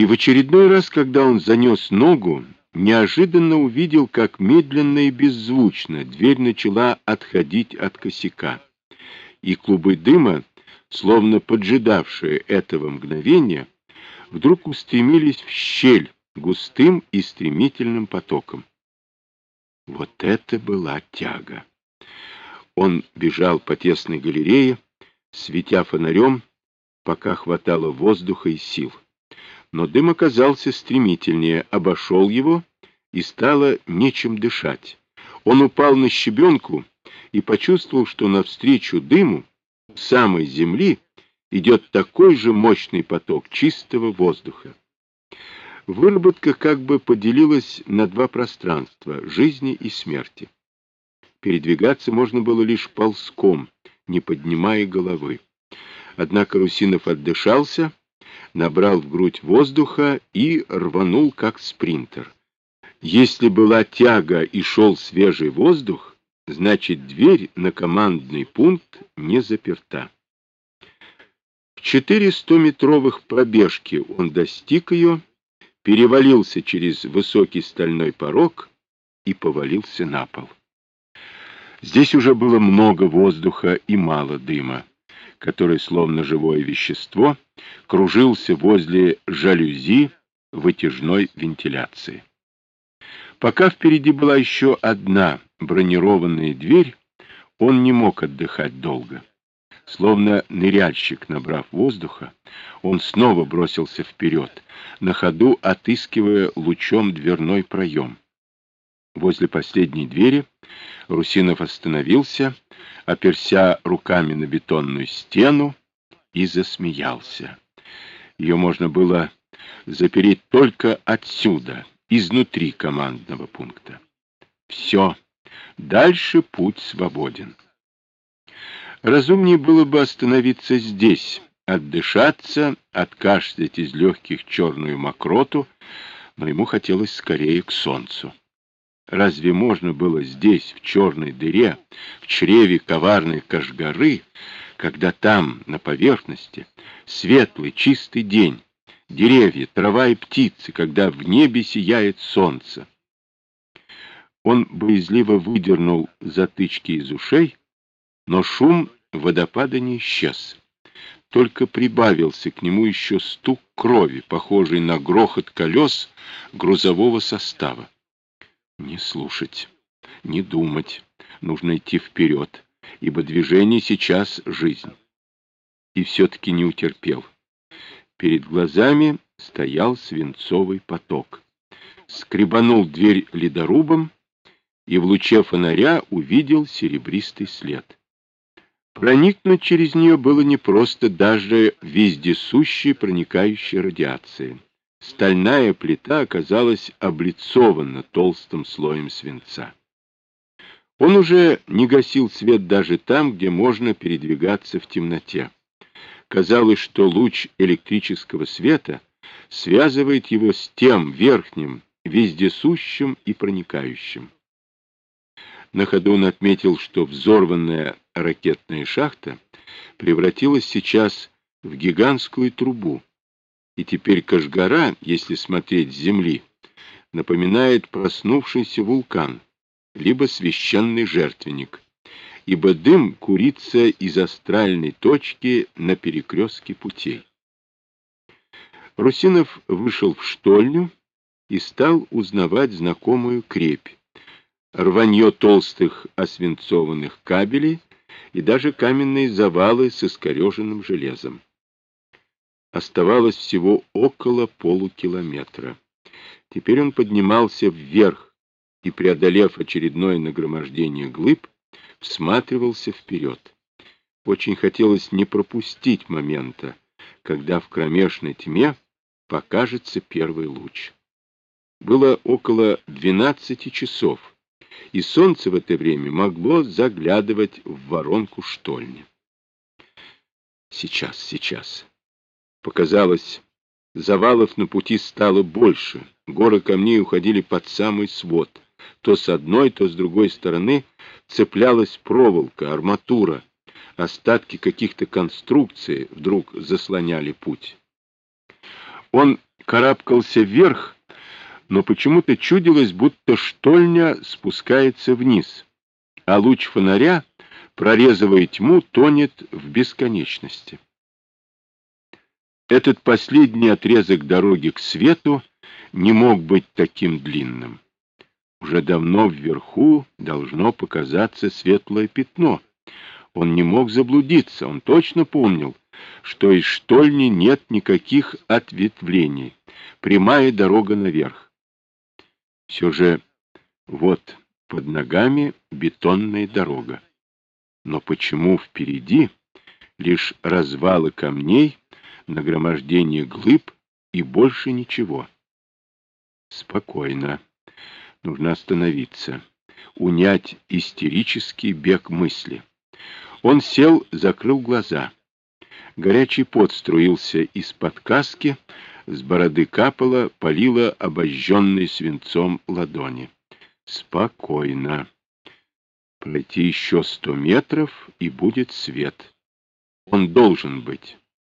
И в очередной раз, когда он занес ногу, неожиданно увидел, как медленно и беззвучно дверь начала отходить от косяка. И клубы дыма, словно поджидавшие этого мгновения, вдруг устремились в щель густым и стремительным потоком. Вот это была тяга! Он бежал по тесной галерее, светя фонарем, пока хватало воздуха и сил. Но дым оказался стремительнее, обошел его, и стало нечем дышать. Он упал на щебенку и почувствовал, что навстречу дыму самой земли идет такой же мощный поток чистого воздуха. Выработка как бы поделилась на два пространства — жизни и смерти. Передвигаться можно было лишь ползком, не поднимая головы. Однако Русинов отдышался, набрал в грудь воздуха и рванул, как спринтер. Если была тяга и шел свежий воздух, значит, дверь на командный пункт не заперта. В четыре стометровых пробежки он достиг ее, перевалился через высокий стальной порог и повалился на пол. Здесь уже было много воздуха и мало дыма, который, словно живое вещество, кружился возле жалюзи вытяжной вентиляции. Пока впереди была еще одна бронированная дверь, он не мог отдыхать долго. Словно ныряльщик, набрав воздуха, он снова бросился вперед, на ходу отыскивая лучом дверной проем. Возле последней двери Русинов остановился, оперся руками на бетонную стену и засмеялся. Ее можно было запереть только отсюда, изнутри командного пункта. Все, дальше путь свободен. Разумнее было бы остановиться здесь, отдышаться, откашлять из легких черную мокроту, но ему хотелось скорее к солнцу. Разве можно было здесь, в черной дыре, в чреве коварной кашгары, когда там, на поверхности, светлый, чистый день, деревья, трава и птицы, когда в небе сияет солнце? Он боязливо выдернул затычки из ушей, но шум водопада не исчез. Только прибавился к нему еще стук крови, похожий на грохот колес грузового состава. Не слушать, не думать, нужно идти вперед, ибо движение сейчас — жизнь. И все-таки не утерпел. Перед глазами стоял свинцовый поток. Скребанул дверь ледорубом и в луче фонаря увидел серебристый след. Проникнуть через нее было непросто даже вездесущей проникающей радиации. Стальная плита оказалась облицована толстым слоем свинца. Он уже не гасил свет даже там, где можно передвигаться в темноте. Казалось, что луч электрического света связывает его с тем верхним, вездесущим и проникающим. На ходу он отметил, что взорванная ракетная шахта превратилась сейчас в гигантскую трубу, и теперь Кашгара, если смотреть с земли, напоминает проснувшийся вулкан, либо священный жертвенник, ибо дым курится из астральной точки на перекрестке путей. Русинов вышел в штольню и стал узнавать знакомую крепь, рванье толстых освинцованных кабелей и даже каменные завалы с искореженным железом. Оставалось всего около полукилометра. Теперь он поднимался вверх и, преодолев очередное нагромождение глыб, всматривался вперед. Очень хотелось не пропустить момента, когда в кромешной тьме покажется первый луч. Было около двенадцати часов, и солнце в это время могло заглядывать в воронку штольни. Сейчас, сейчас. Показалось, завалов на пути стало больше, горы камней уходили под самый свод. То с одной, то с другой стороны цеплялась проволока, арматура, остатки каких-то конструкций вдруг заслоняли путь. Он карабкался вверх, но почему-то чудилось, будто штольня спускается вниз, а луч фонаря, прорезывая тьму, тонет в бесконечности. Этот последний отрезок дороги к свету не мог быть таким длинным. Уже давно вверху должно показаться светлое пятно. Он не мог заблудиться, он точно помнил, что из штольни нет никаких ответвлений, прямая дорога наверх. Все же вот под ногами бетонная дорога. Но почему впереди лишь развалы камней, нагромождение глыб и больше ничего? Спокойно. Нужно остановиться, унять истерический бег мысли. Он сел, закрыл глаза. Горячий пот струился из-под каски, с бороды капало, полило обожженной свинцом ладони. Спокойно. Пройти еще сто метров, и будет свет. Он должен быть.